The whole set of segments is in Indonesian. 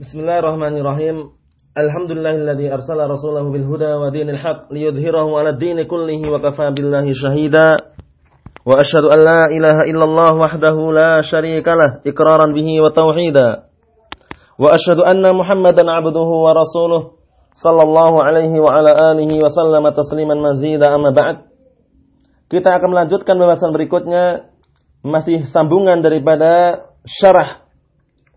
Bismillahirrahmanirrahim. Alhamdulillahilladzi arsala rasulahu bil huda wa dinil haq liyudhhirahu 'ala ad-din kullihi wa kafaa billahi shahida. Wa asyhadu an la ilaha illallah wahdahu la syarika lah iqraran bihi wa tauhida. Wa asyhadu anna Muhammadan 'abduhu wa rasuluh sallallahu alaihi wa ala alihi wa sallama tasliman mazida amma ba'd. Kita akan melanjutkan pembahasan berikutnya masih sambungan daripada syarah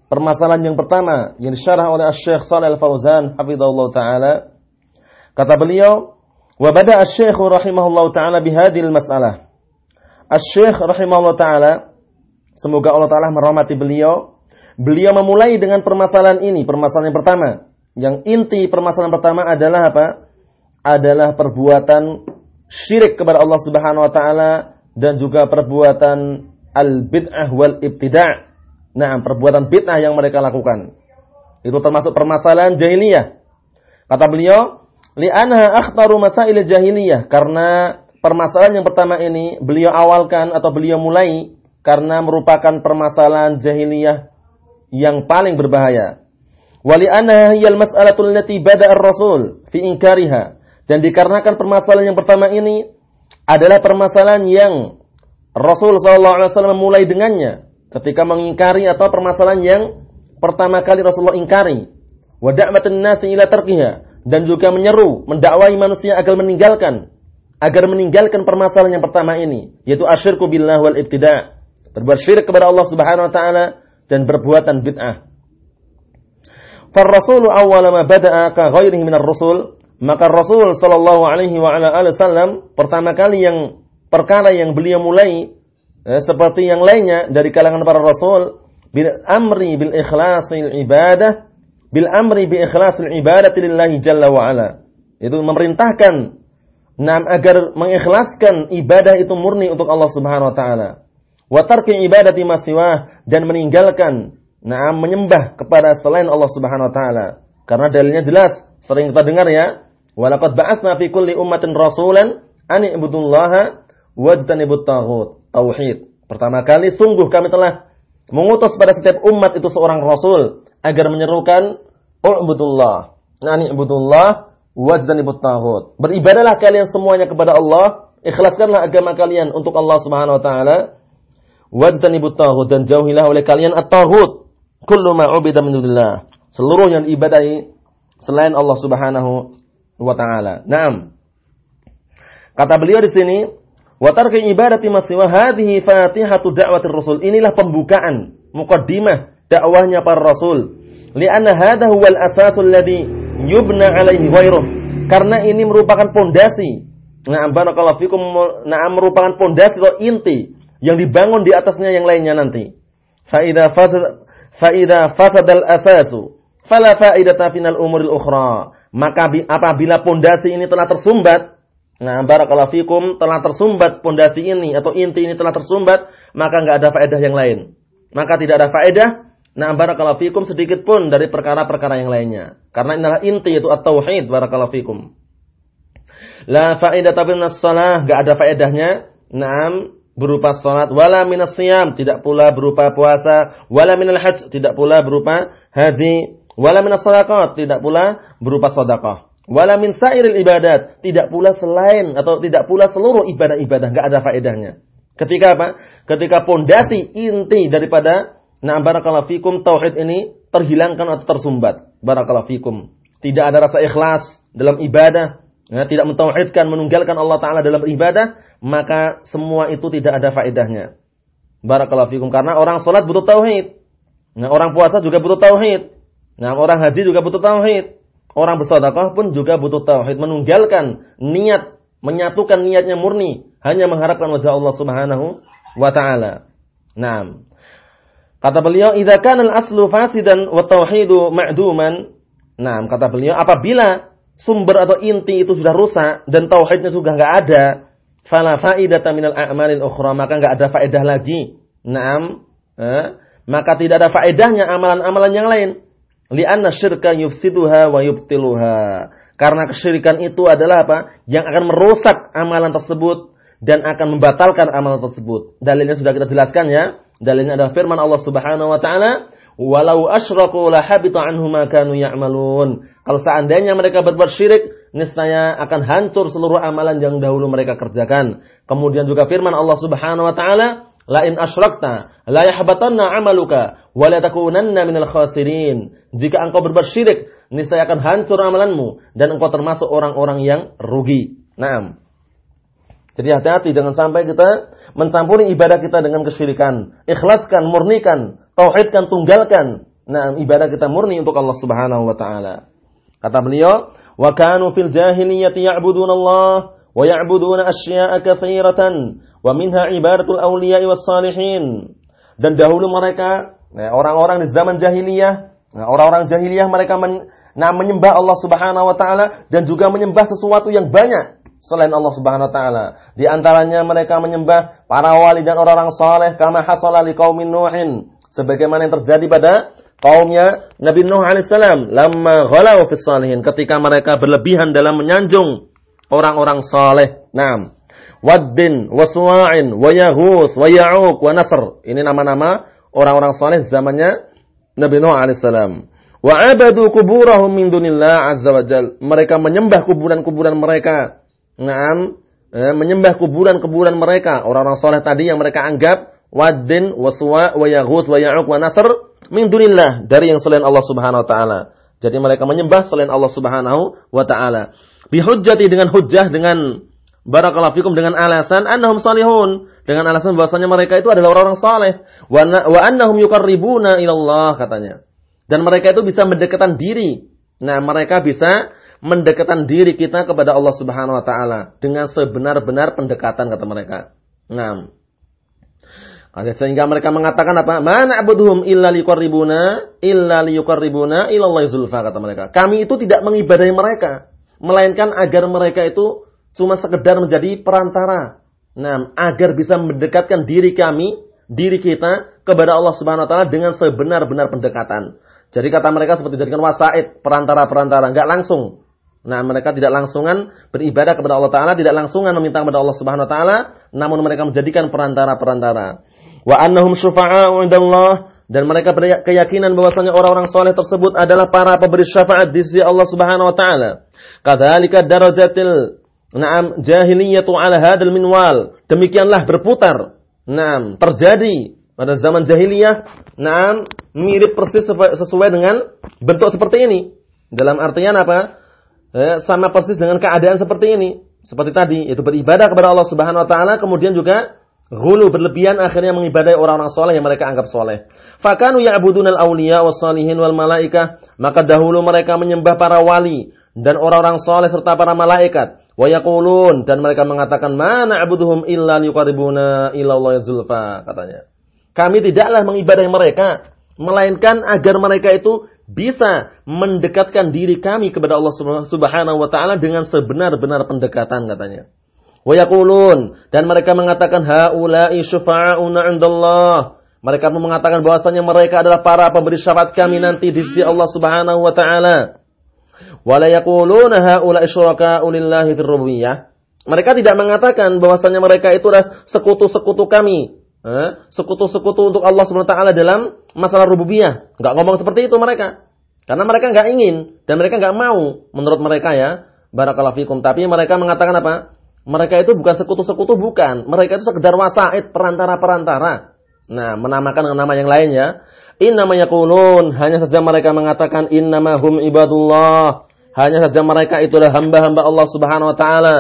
permasalahan yang pertama yang disyarah oleh Syekh Shalal Al-Fauzan hafizahullah taala kata beliau wa bada asy-syekh rahimahullah taala bihadhil mas'alah. Asy-syekh rahimahullah taala semoga Allah taala merahmati beliau beliau memulai dengan permasalahan ini permasalahan yang pertama. Yang inti permasalahan pertama adalah apa? Adalah perbuatan syirik kepada Allah Subhanahu wa taala dan juga perbuatan al-bid'ah wal ibtida' Nah, perbuatan bid'ah yang mereka lakukan. Itu termasuk permasalahan jahiliyah. Kata beliau, li'anha akhtaru masail jahiliyah. Karena permasalahan yang pertama ini beliau awalkan atau beliau mulai karena merupakan permasalahan jahiliyah yang paling berbahaya. Wali anha hiyal mas'alatul lati bada ar-rasul fi inkariha. Dan dikarenakan permasalahan yang pertama ini adalah permasalahan yang Rasul SAW memulai dengannya ketika mengingkari atau permasalahan yang pertama kali Rasulullah ingkari. Wa da'matun nasi ila tarkiha dan juga menyeru, mendakwai manusia agar meninggalkan agar meninggalkan permasalahan yang pertama ini, yaitu asyirku billah wal ibtida'. Berbuat syirik kepada Allah Subhanahu wa taala dan perbuatan bid'ah. Far rasulu awwala ma bada'a ka ghairihi minar rusul, maka Rasul sallallahu alaihi wa ala alihi wasallam pertama kali yang perkara yang beliau mulai eh, seperti yang lainnya dari kalangan para rasul bil amri bil ikhlasil ibadah bil amri bi ikhlasil ibadati lillahi jalla wa ala. Itu memerintahkan nam agar mengikhlaskan ibadah itu murni untuk Allah Subhanahu wa taala. Wa tarki ibadati masiwah dan meninggalkan nam menyembah kepada selain Allah Subhanahu wa taala. Karena dalilnya jelas sering kita dengar ya. Walaqad ba'atsna fi kulli ummatin rasulan an ibudullaha wajtanibut taghut tauhid. Pertama kali sungguh kami telah mengutus pada setiap umat itu seorang rasul agar menyerukan ubudullah. Nani ubudullah wajtanibut taghut. Beribadalah kalian semuanya kepada Allah, ikhlaskanlah agama kalian untuk Allah Subhanahu wa taala. Wajtanibut taghut dan jauhilah oleh kalian at-taghut. Kullu ma ubida min. Seluruh yang diibadahi selain Allah Subhanahu wa taala. Naam. Kata beliau di sini, Wa tarki ibadati masiwa hadhihi fatihatu da'watir rasul. Inilah pembukaan, mukaddimah dakwahnya para rasul. Lianna hadha huwal asasul ladzi yubna alaihi ghairuh. Karena ini merupakan pondasi. Nah, barakallahu fikum, nah merupakan pondasi atau inti yang dibangun di atasnya yang lainnya nanti. Fa idza fasad fa idza fasadal asasu fala fa'idata final umuril ukhra. Maka apabila pondasi ini telah tersumbat, Nah, barakallahu fikum telah tersumbat pondasi ini atau inti ini telah tersumbat, maka enggak ada faedah yang lain. Maka tidak ada faedah Nah, barakallahu fikum sedikit pun dari perkara-perkara yang lainnya. Karena inilah inti itu at-tauhid barakallahu fikum. La faedah tapi salah enggak ada faedahnya. Naam berupa salat wala minas siyam tidak pula berupa puasa wala minal hajj tidak pula berupa haji wala minas sadaqat tidak pula berupa sedekah. Wala min sairil ibadat. Tidak pula selain atau tidak pula seluruh ibadah-ibadah. Nggak ada faedahnya. Ketika apa? Ketika pondasi inti daripada nah barakallahu fikum tauhid ini terhilangkan atau tersumbat. Barakallahu fikum. Tidak ada rasa ikhlas dalam ibadah. Ya, tidak mentauhidkan, menunggalkan Allah Ta'ala dalam ibadah. Maka semua itu tidak ada faedahnya. Barakallahu fikum. Karena orang sholat butuh tauhid. Nah, orang puasa juga butuh tauhid. Nah, orang haji juga butuh tauhid. Orang bersedekah pun juga butuh tauhid, menunggalkan niat, menyatukan niatnya murni, hanya mengharapkan wajah Allah Subhanahu wa taala. Naam. Kata beliau, "Idza kana al-aslu fasidan wa tauhidu ma'duman." Naam, kata beliau, apabila sumber atau inti itu sudah rusak dan tauhidnya sudah enggak ada, fala faidata minal a'malil ukhra, maka enggak ada faedah lagi. Naam, eh? maka tidak ada faedahnya amalan-amalan yang lain. Lianna syirka yufsiduha wa yubtiluha. Karena kesyirikan itu adalah apa? Yang akan merusak amalan tersebut dan akan membatalkan amalan tersebut. Dalilnya sudah kita jelaskan ya. Dalilnya adalah firman Allah Subhanahu wa taala, walau asyraku la habita anhum ma kanu ya'malun. Kalau seandainya mereka berbuat syirik, niscaya akan hancur seluruh amalan yang dahulu mereka kerjakan. Kemudian juga firman Allah Subhanahu wa taala, La in asyrakta la yahbatanna 'amaluka wa la takunanna minal khasirin. Jika engkau berbuat syirik, niscaya akan hancur amalanmu dan engkau termasuk orang-orang yang rugi. Naam. Jadi hati-hati jangan sampai kita mencampuri ibadah kita dengan kesyirikan. Ikhlaskan, murnikan, tauhidkan, tunggalkan. Nah, ibadah kita murni untuk Allah Subhanahu wa taala. Kata beliau, "Wa kanu fil jahiliyyati ya'buduna Allah wa ya'buduna asya'a katsiratan Wa minha ibadatul awliya was salihin. Dan dahulu mereka, ya, orang-orang di zaman jahiliyah, ya, orang-orang jahiliyah mereka men, nah, menyembah Allah Subhanahu wa taala dan juga menyembah sesuatu yang banyak selain Allah Subhanahu wa taala. Di antaranya mereka menyembah para wali dan orang-orang saleh kama hasala liqaumin Nuhin. Sebagaimana yang terjadi pada kaumnya Nabi Nuh alaihissalam lama ghalau fis salihin ketika mereka berlebihan dalam menyanjung orang-orang saleh. Naam. Waddin, Waswa'in, Wayaghus, Waya'uq, wa Nasr. Ini nama-nama orang-orang saleh zamannya Nabi Nuh alaihissalam. Wa abadu kuburahum min dunillah azza wa. Mereka menyembah kuburan-kuburan mereka. Naam, eh, menyembah kuburan-kuburan mereka. Orang-orang saleh tadi yang mereka anggap Waddin, Waswa, Wayaghus, Waya'uq, wa Nasr min dunillah dari yang selain Allah Subhanahu wa taala. Jadi mereka menyembah selain Allah Subhanahu wa taala. Bihujjati dengan hujjah dengan barakallahu fikum dengan alasan annahum salihun, dengan alasan bahwasanya mereka itu adalah orang-orang saleh, wa, annahum yuqarribuna ilallah katanya. Dan mereka itu bisa mendekatan diri. Nah, mereka bisa mendekatan diri kita kepada Allah Subhanahu wa taala dengan sebenar-benar pendekatan kata mereka. Nah, sehingga mereka mengatakan apa? Mana abuduhum illa liqarribuna illa liyuqarribuna ilallahi zulfa kata mereka. Kami itu tidak mengibadahi mereka, melainkan agar mereka itu cuma sekedar menjadi perantara. Nah, agar bisa mendekatkan diri kami, diri kita kepada Allah Subhanahu wa taala dengan sebenar-benar pendekatan. Jadi kata mereka seperti jadikan wasaid, perantara-perantara, enggak langsung. Nah, mereka tidak langsungan beribadah kepada Allah taala, tidak langsungan meminta kepada Allah Subhanahu wa taala, namun mereka menjadikan perantara-perantara. Wa annahum syufa'a'u indallah dan mereka berkeyakinan bahwasanya orang-orang soleh tersebut adalah para pemberi syafaat di sisi Allah Subhanahu wa taala. Kadzalika darajatil Naam jahiliyatu ala hadal minwal. Demikianlah berputar. Naam terjadi pada zaman jahiliyah. Naam mirip persis sesuai dengan bentuk seperti ini. Dalam artian apa? Eh, sama persis dengan keadaan seperti ini. Seperti tadi, itu beribadah kepada Allah Subhanahu wa taala, kemudian juga Gulu berlebihan akhirnya mengibadai orang-orang soleh yang mereka anggap soleh. Fakanu ya'budun al-awliya was salihin wal malaikah. Maka dahulu mereka menyembah para wali dan orang-orang soleh serta para malaikat. Wa yaqulun dan mereka mengatakan mana abuduhum illa liqaribuna ila zulfa katanya. Kami tidaklah mengibadahi mereka melainkan agar mereka itu bisa mendekatkan diri kami kepada Allah Subhanahu wa taala dengan sebenar-benar pendekatan katanya. Wa yaqulun dan mereka mengatakan haula'i syufa'auna 'indallah. Mereka mengatakan bahwasanya mereka adalah para pemberi syafaat kami nanti di sisi Allah Subhanahu wa taala. Wala yaquluna haula'i syuraka'u lillahi fir rububiyyah. Mereka tidak mengatakan bahwasanya mereka itu adalah sekutu-sekutu kami. Sekutu-sekutu untuk Allah SWT dalam masalah rububiyah. Enggak ngomong seperti itu mereka. Karena mereka enggak ingin dan mereka enggak mau menurut mereka ya. Barakallahu fikum. Tapi mereka mengatakan apa? Mereka itu bukan sekutu-sekutu bukan. Mereka itu sekedar wasaid, perantara-perantara. Nah, menamakan dengan nama yang lain ya. Innama yaqulun, hanya saja mereka mengatakan innama hum ibadullah. Hanya saja mereka itulah hamba-hamba Allah Subhanahu wa taala.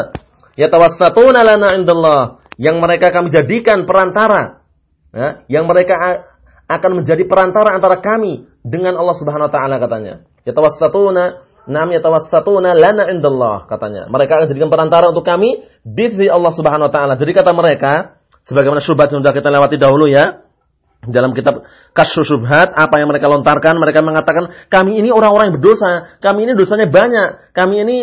Yatawassatuna lana indallah, yang mereka kami jadikan perantara. Ya, yang mereka akan menjadi perantara antara kami dengan Allah Subhanahu wa taala katanya. Yatawassatuna nam yatawassatuna lana indallah katanya. Mereka akan jadikan perantara untuk kami di sisi Allah Subhanahu wa taala. Jadi kata mereka, sebagaimana syubhat yang sudah kita lewati dahulu ya, dalam kitab Kasus Subhat, apa yang mereka lontarkan, mereka mengatakan, kami ini orang-orang yang berdosa, kami ini dosanya banyak, kami ini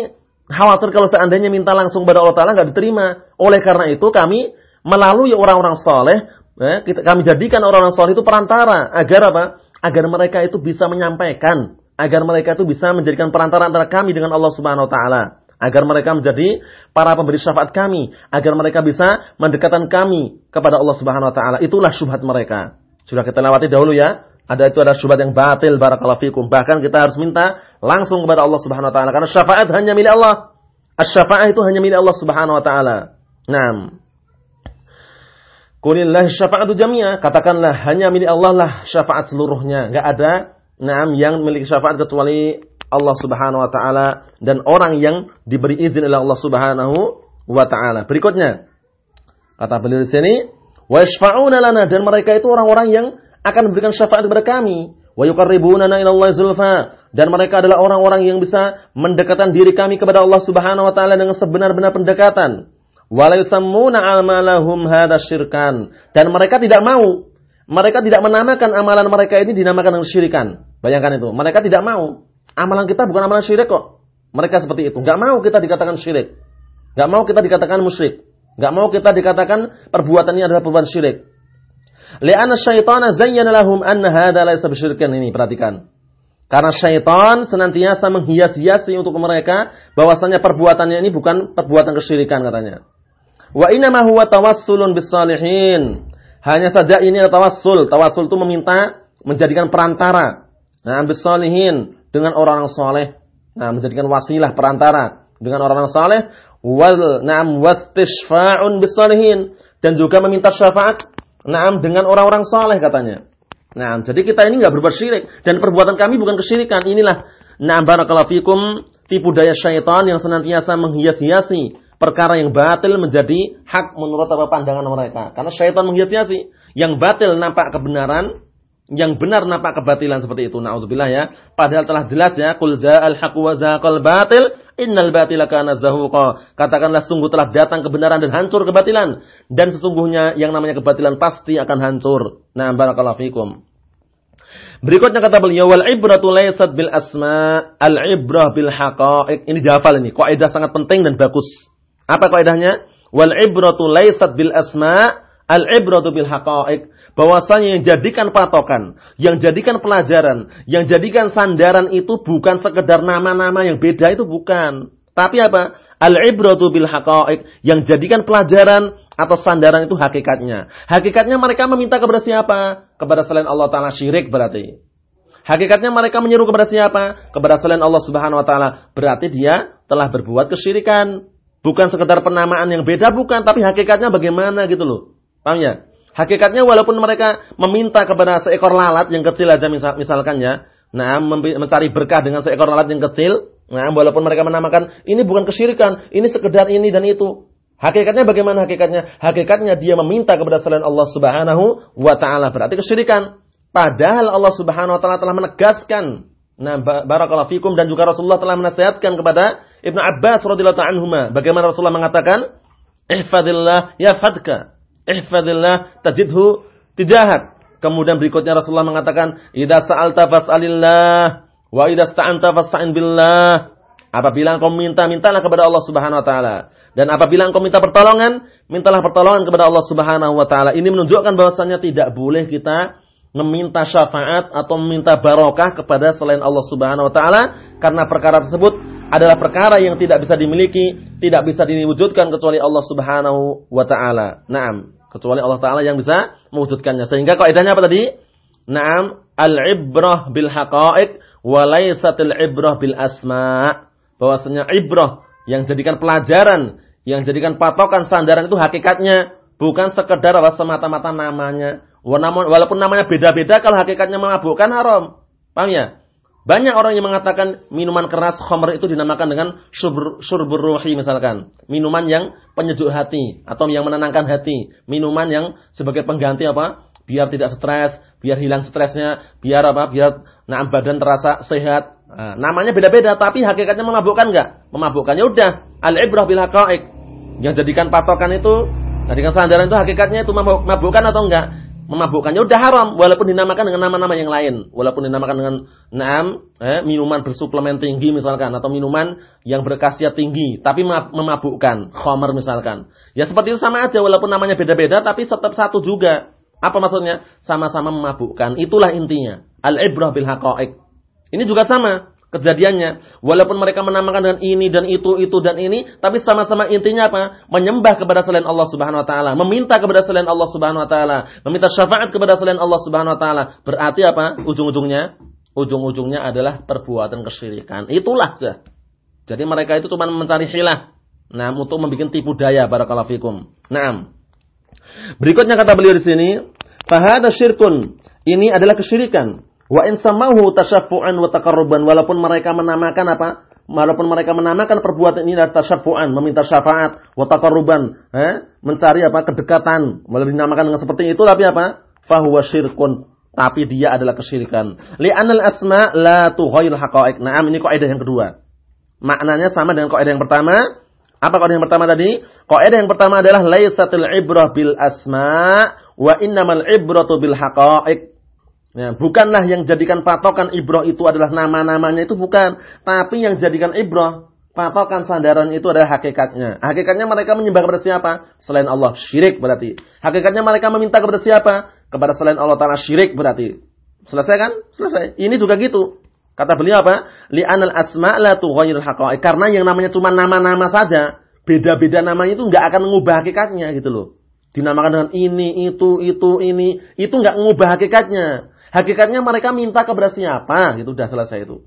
khawatir kalau seandainya minta langsung pada Allah Ta'ala nggak diterima. Oleh karena itu kami melalui orang-orang soleh, eh, kami jadikan orang-orang soleh itu perantara, agar apa? Agar mereka itu bisa menyampaikan, agar mereka itu bisa menjadikan perantara antara kami dengan Allah Subhanahu Wa Ta'ala agar mereka menjadi para pemberi syafaat kami, agar mereka bisa mendekatkan kami kepada Allah Subhanahu wa taala. Itulah syubhat mereka. Sudah kita lewati dahulu ya. ada itu ada syubhat yang batil barakallahu fikum. Bahkan kita harus minta langsung kepada Allah Subhanahu wa taala karena syafaat hanya milik Allah. Asy-syafa'ah itu hanya milik Allah Subhanahu wa taala. Naam. Kulillah syafa'atu jami'ah. Katakanlah hanya milik Allah lah syafaat seluruhnya. Enggak ada naam yang memiliki syafaat kecuali Allah Subhanahu wa taala dan orang yang diberi izin oleh Allah Subhanahu wa taala. Berikutnya kata beliau di sini, "Wa yashfa'una lana" dan mereka itu orang-orang yang akan memberikan syafaat kepada kami. Wa ila Allah zulfa dan mereka adalah orang-orang yang bisa mendekatkan diri kami kepada Allah Subhanahu wa taala dengan sebenar-benar pendekatan. Wala yusammuna amalahum hadza syirkan dan mereka tidak mau mereka tidak menamakan amalan mereka ini dinamakan dengan syirikan. Bayangkan itu. Mereka tidak mau. Amalan kita bukan amalan syirik kok. Mereka seperti itu. Gak mau kita dikatakan syirik. Gak mau kita dikatakan musyrik. Gak mau kita dikatakan perbuatannya adalah perbuatan syirik. Li'anna syaitana zayyana lahum anna hadha laysa bisyirkan ini, perhatikan. Karena syaitan senantiasa menghias-hiasi untuk mereka bahwasanya perbuatannya ini bukan perbuatan kesyirikan katanya. Wa inna ma huwa tawassulun bisalihin. Hanya saja ini adalah tawassul. Tawassul itu meminta menjadikan perantara. Nah, bisalihin dengan orang-orang soleh. Nah, menjadikan wasilah perantara dengan orang-orang soleh. Wal na'am wastishfa'un bisalihin dan juga meminta syafaat Naam dengan orang-orang saleh katanya. Nah, jadi kita ini nggak berbuat syirik dan perbuatan kami bukan kesyirikan. Inilah na'am barakallahu fikum tipu daya syaitan yang senantiasa menghias-hiasi perkara yang batil menjadi hak menurut apa pandangan mereka. Karena syaitan menghias-hiasi. Yang batil nampak kebenaran, yang benar nampak kebatilan seperti itu. Nauzubillah ya. Padahal telah jelas ya, qul ja'al haqq wa zaqal batil Innal batila kana zahuqa. Katakanlah sungguh telah datang kebenaran dan hancur kebatilan. Dan sesungguhnya yang namanya kebatilan pasti akan hancur. Nah, barakallahu fikum. Berikutnya kata beliau wal ibratu laysat bil asma al ibrah bil haqa'iq. Ini dihafal ini. Kaidah sangat penting dan bagus. Apa kaidahnya? Wal ibratu laysat bil asma al ibratu bil haqa'iq bahwasanya yang jadikan patokan, yang jadikan pelajaran, yang jadikan sandaran itu bukan sekedar nama-nama yang beda itu bukan. Tapi apa? Al-ibratu bil haqa'iq, yang jadikan pelajaran atau sandaran itu hakikatnya. Hakikatnya mereka meminta kepada siapa? Kepada selain Allah taala syirik berarti. Hakikatnya mereka menyeru kepada siapa? Kepada selain Allah Subhanahu wa taala. Berarti dia telah berbuat kesyirikan. Bukan sekedar penamaan yang beda bukan, tapi hakikatnya bagaimana gitu loh. Paham ya? Hakikatnya walaupun mereka meminta kepada seekor lalat yang kecil aja misal, misalkan ya, nah mencari berkah dengan seekor lalat yang kecil, nah walaupun mereka menamakan ini bukan kesyirikan, ini sekedar ini dan itu. Hakikatnya bagaimana hakikatnya? Hakikatnya dia meminta kepada selain Allah Subhanahu wa taala berarti kesyirikan. Padahal Allah Subhanahu wa taala telah menegaskan Nah, barakallahu fikum dan juga Rasulullah telah menasihatkan kepada Ibnu Abbas radhiyallahu anhu bagaimana Rasulullah mengatakan, "Ihfadillah yafadka." Ihfadillah tajidhu tijahak. Kemudian berikutnya Rasulullah mengatakan, "Idza sa'alta fas'alillah wa idza sta'anta fasta'in billah." Apabila engkau minta, mintalah kepada Allah Subhanahu wa taala. Dan apabila engkau minta pertolongan, mintalah pertolongan kepada Allah Subhanahu wa taala. Ini menunjukkan bahwasanya tidak boleh kita meminta syafaat atau meminta barokah kepada selain Allah Subhanahu wa taala karena perkara tersebut adalah perkara yang tidak bisa dimiliki, tidak bisa diwujudkan kecuali Allah Subhanahu wa taala. Naam, kecuali Allah taala yang bisa mewujudkannya. Sehingga kaidahnya apa tadi? Naam, al-ibrah bil haqa'iq wa laysatil ibrah bil asma. Bahwasanya ibrah yang jadikan pelajaran, yang jadikan patokan sandaran itu hakikatnya bukan sekedar semata-mata namanya. Walaupun namanya beda-beda kalau hakikatnya memabukkan haram. Paham ya? Banyak orang yang mengatakan minuman keras khamr itu dinamakan dengan syurbur ruhi misalkan. Minuman yang penyejuk hati atau yang menenangkan hati. Minuman yang sebagai pengganti apa? Biar tidak stres, biar hilang stresnya, biar apa? Biar nah badan terasa sehat. Nah, namanya beda-beda tapi hakikatnya memabukkan enggak? Memabukkannya udah. Al-ibrah bil haqa'iq. Yang jadikan patokan itu, jadikan sandaran itu hakikatnya itu memabukkan atau enggak? Memabukkannya. Udah haram walaupun dinamakan dengan nama-nama yang lain. Walaupun dinamakan dengan naam eh, minuman bersuplemen tinggi misalkan atau minuman yang berkhasiat tinggi tapi memabukkan. Khamar misalkan. Ya seperti itu sama aja walaupun namanya beda-beda tapi tetap satu juga. Apa maksudnya? Sama-sama memabukkan. Itulah intinya. Al ibrah bil haqaiq. Ini juga sama kejadiannya. Walaupun mereka menamakan dengan ini dan itu, itu dan ini, tapi sama-sama intinya apa? Menyembah kepada selain Allah Subhanahu wa taala, meminta kepada selain Allah Subhanahu wa taala, meminta syafaat kepada selain Allah Subhanahu wa taala. Berarti apa? Ujung-ujungnya ujung-ujungnya adalah perbuatan kesyirikan. Itulah saja. Jadi mereka itu cuma mencari hilah. Nah, untuk membuat tipu daya barakallahu fikum. Naam. Berikutnya kata beliau di sini, fahada syirkun. Ini adalah kesyirikan. Wa in samahu tasyaffu'an wa taqarruban walaupun mereka menamakan apa? Walaupun mereka menamakan perbuatan ini adalah tasyaffu'an, meminta syafaat, wa taqarruban, eh? mencari apa? kedekatan, melalui dinamakan dengan seperti itu tapi apa? Fahuwa syirkun. Tapi dia adalah kesyirikan. Li'anal asma la tughayil haqa'iq. Nah, ini kaidah yang kedua. Maknanya sama dengan kaidah yang pertama. Apa kaidah yang pertama tadi? Kaidah yang pertama adalah laisatul ibrah bil asma wa innamal ibratu bil haqa'iq. Ya, bukanlah yang jadikan patokan ibroh itu adalah nama-namanya itu bukan, tapi yang jadikan ibroh patokan sandaran itu adalah hakikatnya. Hakikatnya mereka menyembah kepada siapa? Selain Allah, syirik berarti. Hakikatnya mereka meminta kepada siapa? Kepada selain Allah Taala syirik berarti. Selesai kan? Selesai. Ini juga gitu. Kata beliau apa? Li'anal asma' la tughayyirul haqa'iq. Karena yang namanya cuma nama-nama saja, beda-beda namanya itu nggak akan mengubah hakikatnya gitu loh. Dinamakan dengan ini, itu, itu, ini, itu nggak mengubah hakikatnya. Hakikatnya mereka minta kepada siapa? Itu sudah selesai itu.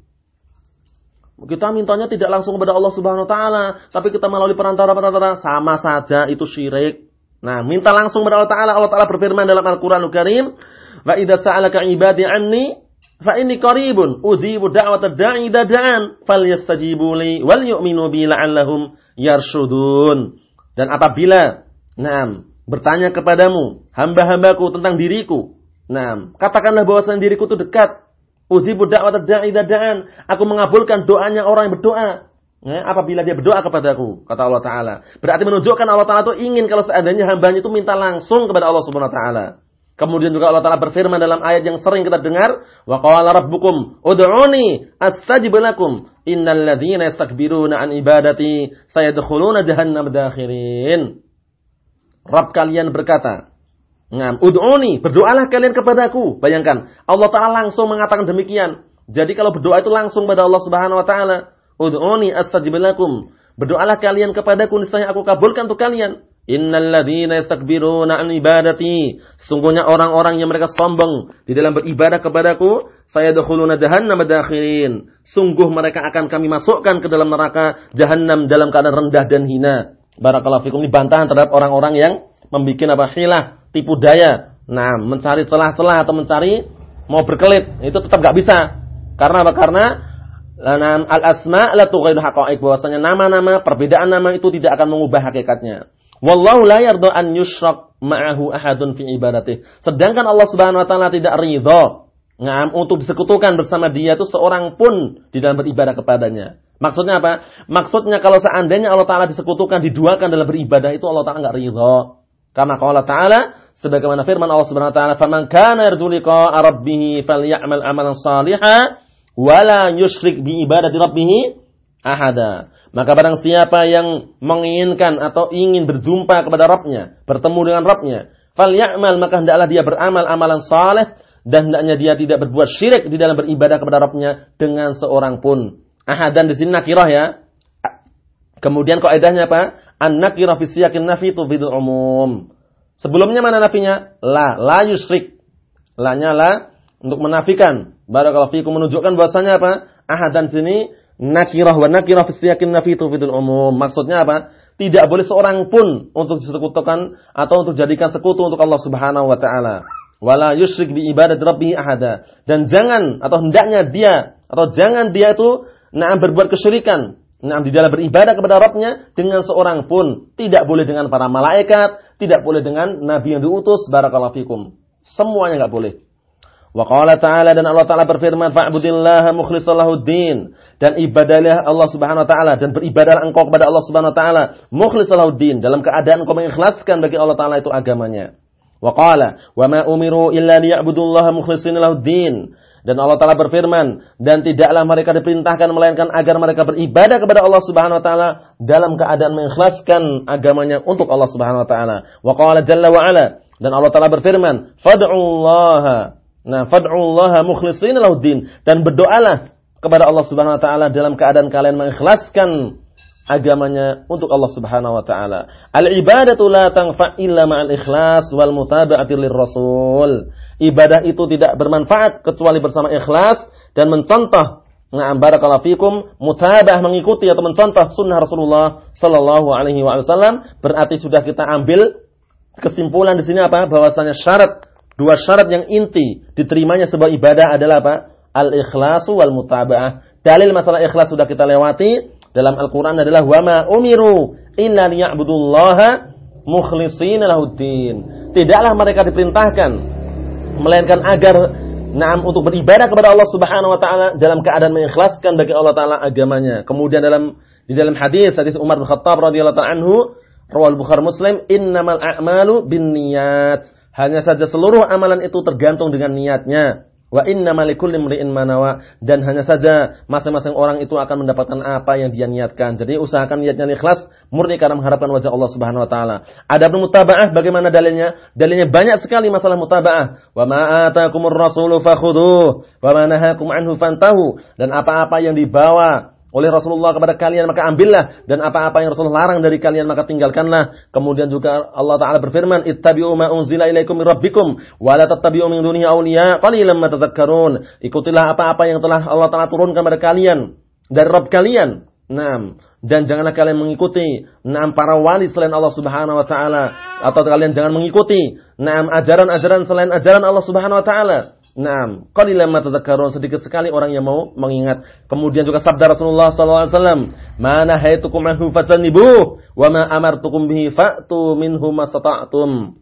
Kita mintanya tidak langsung kepada Allah Subhanahu wa taala, tapi kita melalui perantara-perantara sama saja itu syirik. Nah, minta langsung kepada Allah taala. Allah taala berfirman dalam Al-Qur'anul Karim, "Wa idza sa'alaka 'ibadi 'anni fa inni qaribun udzibu da'watad da'i dada'an falyastajibu li wal yu'minu bi la'allahum yarshudun." Dan apabila, nah, bertanya kepadamu, hamba-hambaku tentang diriku, Nah, katakanlah bahwa diriku itu dekat. Ujibu da'wat da'i dada'an. Aku mengabulkan doanya orang yang berdoa. Ya, apabila dia berdoa kepadaku, kata Allah Ta'ala. Berarti menunjukkan Allah Ta'ala itu ingin kalau seandainya hambanya itu minta langsung kepada Allah Subhanahu Wa Ta'ala. Kemudian juga Allah Ta'ala berfirman dalam ayat yang sering kita dengar. Wa qala rabbukum ud'uni astajib lakum. Innal ladhina yastakbiruna an ibadati sayadkhuluna jahannam dakhirin. Rabb kalian berkata, Ngam, ud'uni, berdoalah kalian kepadaku. Bayangkan, Allah Ta'ala langsung mengatakan demikian. Jadi kalau berdoa itu langsung pada Allah Subhanahu wa taala, ud'uni astajib lakum. Berdoalah kalian kepadaku niscaya aku kabulkan untuk kalian. Innal ladzina yastakbiruna an ibadati. Sungguhnya orang-orang yang mereka sombong di dalam beribadah kepadaku, saya dakhuluna jahannam dakhirin. Sungguh mereka akan kami masukkan ke dalam neraka jahannam dalam keadaan rendah dan hina. Barakallahu fikum ini bantahan terhadap orang-orang yang membuat apa hilah, tipu daya. Nah, mencari celah-celah atau mencari mau berkelit, itu tetap gak bisa. Karena apa? Karena al asma la tughayyiru haqa'iq bahwasanya nama-nama, perbedaan nama itu tidak akan mengubah hakikatnya. Wallahu la yarda an yushrak ma'ahu ahadun fi ibadati. Sedangkan Allah Subhanahu wa taala tidak ridha ngam untuk disekutukan bersama dia itu seorang pun di dalam beribadah kepadanya. Maksudnya apa? Maksudnya kalau seandainya Allah Ta'ala disekutukan, diduakan dalam beribadah, itu Allah Ta'ala nggak ridho. Karena Kama qala ta'ala sebagaimana firman Allah Subhanahu wa taala, "Faman kana yarju liqa'a rabbih falyamal amalan salihan wa la yusyrik bi ibadati rabbih ahada." Maka barang siapa yang menginginkan atau ingin berjumpa kepada Rabbnya, bertemu dengan Rabbnya, falyamal maka hendaklah dia beramal amalan saleh dan hendaknya dia tidak berbuat syirik di dalam beribadah kepada Rabbnya dengan seorang pun. Ahadan di sini nakirah ya, Kemudian kaidahnya apa? An-nakira fi siyaqin nafi tufidul umum. Sebelumnya mana nafinya? La, la yusrik. La-nya la untuk menafikan. Barakallahu fikum menunjukkan bahwasanya apa? Ahadan sini nakirah wa nakirah fi siyaqin nafi tufidul umum. Maksudnya apa? Tidak boleh seorang pun untuk disekutukan atau untuk jadikan sekutu untuk Allah Subhanahu wa taala. Wala yusyrik bi ibadat rabbih ahada. Dan jangan atau hendaknya dia atau jangan dia itu nah berbuat kesyirikan Nah, di dalam beribadah kepada Rabbnya dengan seorang pun. Tidak boleh dengan para malaikat, tidak boleh dengan nabi yang diutus, barakallahu fikum. Semuanya nggak boleh. Wa qala ta'ala dan Allah Ta'ala berfirman fa'budillaha mukhlishallahu din dan ibadahlah Allah Subhanahu wa taala dan beribadahlah engkau kepada Allah Subhanahu wa taala mukhlishallahu din dalam keadaan engkau mengikhlaskan bagi Allah Ta'ala itu agamanya. Wa qala wa ma umiru illa liya'budullaha mukhlishina din dan Allah Ta'ala berfirman, dan tidaklah mereka diperintahkan melainkan agar mereka beribadah kepada Allah Subhanahu Wa Ta'ala dalam keadaan mengikhlaskan agamanya untuk Allah Subhanahu Wa Ta'ala. Wa qala jalla wa ala. Dan Allah Ta'ala berfirman, Fad'ullaha. Nah, fad'ullaha mukhlisin lauddin. Dan berdoalah kepada Allah Subhanahu wa taala dalam keadaan kalian mengikhlaskan agamanya untuk Allah Subhanahu wa taala. Al ibadatu la tanfa illa ma'al ikhlas wal mutaba'ati rasul. Ibadah itu tidak bermanfaat kecuali bersama ikhlas dan mencontoh Nah, barakallahu fikum, mutabah mengikuti atau mencontoh sunnah Rasulullah sallallahu alaihi wasallam berarti sudah kita ambil kesimpulan di sini apa? Bahwasanya syarat dua syarat yang inti diterimanya sebuah ibadah adalah apa? Al-ikhlasu wal mutaba'ah. Dalil masalah ikhlas sudah kita lewati dalam Al-Quran adalah wama umiru inna liya'budullaha mukhlishina lahuddin. Tidaklah mereka diperintahkan melainkan agar Naam untuk beribadah kepada Allah Subhanahu wa taala dalam keadaan mengikhlaskan bagi Allah taala agamanya. Kemudian dalam di dalam hadis hadis Umar bin Khattab radhiyallahu taala anhu, rawal Bukhari Muslim, innamal a'malu binniyat. Hanya saja seluruh amalan itu tergantung dengan niatnya. Wa inna malikul limri'in manawa dan hanya saja masing-masing orang itu akan mendapatkan apa yang dia niatkan. Jadi usahakan niatnya ikhlas murni karena mengharapkan wajah Allah Subhanahu wa taala. Ada mutabaah bagaimana dalilnya? Dalilnya banyak sekali masalah mutabaah. Wa ma atakumur rasulu fakhudhuh wa ma nahakum anhu fantahu dan apa-apa yang dibawa oleh Rasulullah kepada kalian maka ambillah dan apa-apa yang Rasulullah larang dari kalian maka tinggalkanlah. Kemudian juga Allah taala berfirman, "Ittabi'u ma unzila ilaikum min rabbikum wa la tattabi'u min dunihi awliya qalilan ma tadhakkarun." Ikutilah apa-apa yang telah Allah taala turunkan kepada kalian dari Rabb kalian. Naam. Dan janganlah kalian mengikuti naam para wali selain Allah Subhanahu wa taala atau kalian jangan mengikuti naam ajaran-ajaran selain ajaran Allah Subhanahu wa taala. Naam, qalilan ma tadhakkarun sedikit sekali orang yang mau mengingat. Kemudian juga sabda Rasulullah sallallahu alaihi wasallam, "Mana hayatukum anhu fatanibu wa ma amartukum bihi fa'tu minhu mastata'tum."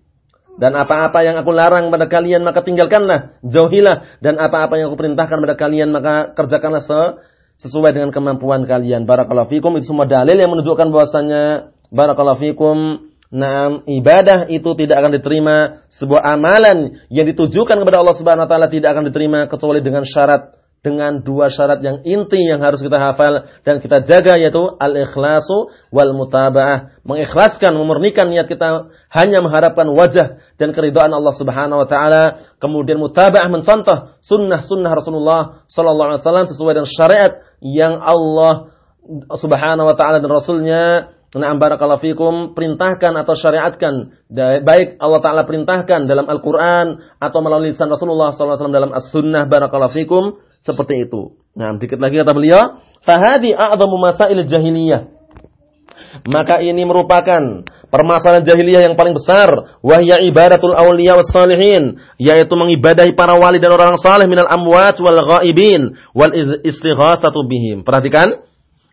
Dan apa-apa yang aku larang pada kalian maka tinggalkanlah, jauhilah dan apa-apa yang aku perintahkan pada kalian maka kerjakanlah sesuai dengan kemampuan kalian. Barakallahu fikum itu semua dalil yang menunjukkan bahwasanya barakallahu fikum Nah, ibadah itu tidak akan diterima sebuah amalan yang ditujukan kepada Allah Subhanahu wa taala tidak akan diterima kecuali dengan syarat dengan dua syarat yang inti yang harus kita hafal dan kita jaga yaitu al-ikhlasu wal mutabaah. Mengikhlaskan, memurnikan niat kita hanya mengharapkan wajah dan keridhaan Allah Subhanahu wa taala, kemudian mutabaah mencontoh sunnah-sunnah Rasulullah sallallahu alaihi wasallam sesuai dengan syariat yang Allah Subhanahu wa taala dan rasulnya Na'am barakallahu fikum perintahkan atau syariatkan baik Allah taala perintahkan dalam Al-Qur'an atau melalui lisan Rasulullah SAW dalam As-Sunnah barakallahu fikum seperti itu. Nah, dikit lagi kata beliau, "Fahadi a'dhamu masail jahiliyah." Maka ini merupakan permasalahan jahiliyah yang paling besar, wahya ibadatul awliya was salihin, yaitu mengibadahi para wali dan orang saleh minal amwat wal ghaibin wal istighatsatu bihim. Perhatikan,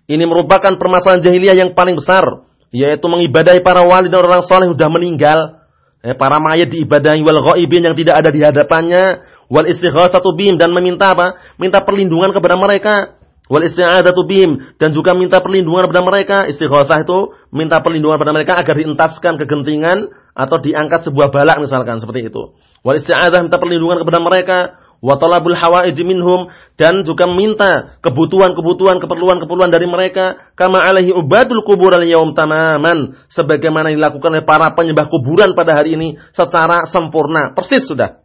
ini merupakan permasalahan jahiliyah yang paling besar, yaitu mengibadahi para wali dan orang soleh sudah meninggal. Eh, para mayat diibadahi wal ghaibin yang tidak ada di hadapannya, wal istighatsatu bihim dan meminta apa? Minta perlindungan kepada mereka. Wal isti'adzatu bihim dan juga minta perlindungan kepada mereka. Istighatsah itu minta perlindungan kepada mereka agar dientaskan kegentingan atau diangkat sebuah balak misalkan seperti itu. Wal isti'adzah minta perlindungan kepada mereka wa talabul hawaij minhum dan juga minta kebutuhan-kebutuhan keperluan-keperluan dari mereka kama alaihi ubadul kubur al yaum tamaman sebagaimana dilakukan oleh para penyembah kuburan pada hari ini secara sempurna. Persis sudah.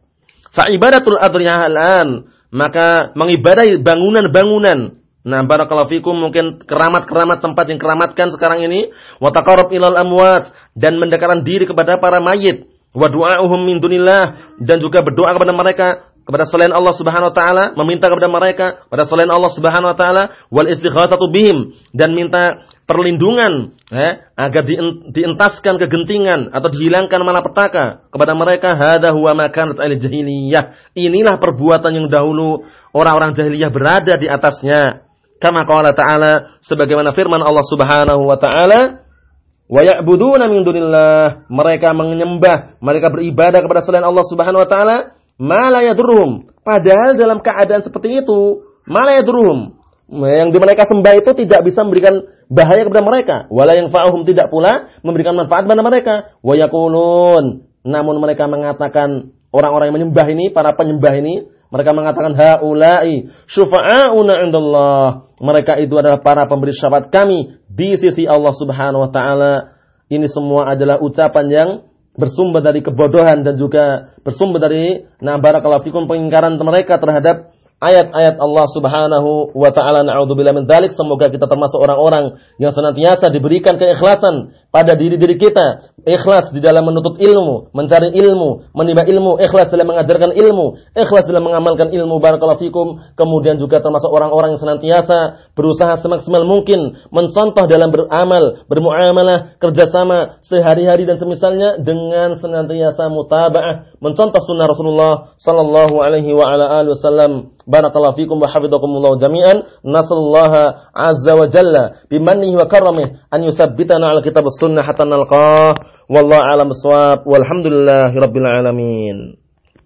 Fa ibadatul adriyah alan maka mengibadahi bangunan-bangunan. Nah, barakallahu fikum mungkin keramat-keramat tempat yang keramatkan sekarang ini wa taqarrub ilal amwat dan mendekatkan diri kepada para mayit. Wa du'a'uhum min dunillah dan juga berdoa kepada mereka kepada selain Allah Subhanahu wa taala, meminta kepada mereka kepada selain Allah Subhanahu wa taala wal istighatsatu bihim dan minta perlindungan eh, agar dientaskan kegentingan atau dihilangkan malapetaka kepada mereka hadza huwa ma kanat al jahiliyah. Inilah perbuatan yang dahulu orang-orang jahiliyah berada di atasnya. Kama qala ta'ala sebagaimana firman Allah Subhanahu wa taala wa ya'buduna min dunillah mereka menyembah mereka beribadah kepada selain Allah Subhanahu wa taala malaya yadurhum. Padahal dalam keadaan seperti itu, malaya yadurhum. Yang di mereka sembah itu tidak bisa memberikan bahaya kepada mereka. Wala yang fa'uhum tidak pula memberikan manfaat kepada mereka. Wa yakulun. Namun mereka mengatakan orang-orang yang menyembah ini, para penyembah ini, mereka mengatakan haula'i syufa'auna indallah. Mereka itu adalah para pemberi syafaat kami di sisi Allah Subhanahu wa taala. Ini semua adalah ucapan yang bersumber dari kebodohan dan juga bersumber dari nah barakallahu fikum pengingkaran mereka terhadap ayat-ayat Allah Subhanahu wa taala naudzubillah min dzalik. Semoga kita termasuk orang-orang yang senantiasa diberikan keikhlasan pada diri-diri kita. Ikhlas di dalam menuntut ilmu mencari ilmu menimba ilmu. Ikhlas dalam mengajarkan ilmu. Ikhlas dalam mengamalkan ilmu. Barakallahu fikum. Kemudian juga termasuk orang-orang yang senantiasa berusaha semaksimal mungkin mencontoh dalam beramal bermuamalah kerjasama sehari-hari dan semisalnya dengan senantiasa mutabaah mencontoh sunnah Rasulullah sallallahu alaihi wa ala alihi wasallam Barakallahu fikum wa hafizakumullah jami'an. Nasallaha azza wa jalla bimannihi wa karamih an yusabbitana ala kitab sunnah hatta nalqah. Wallahu a'lam bissawab. Walhamdulillahi rabbil alamin.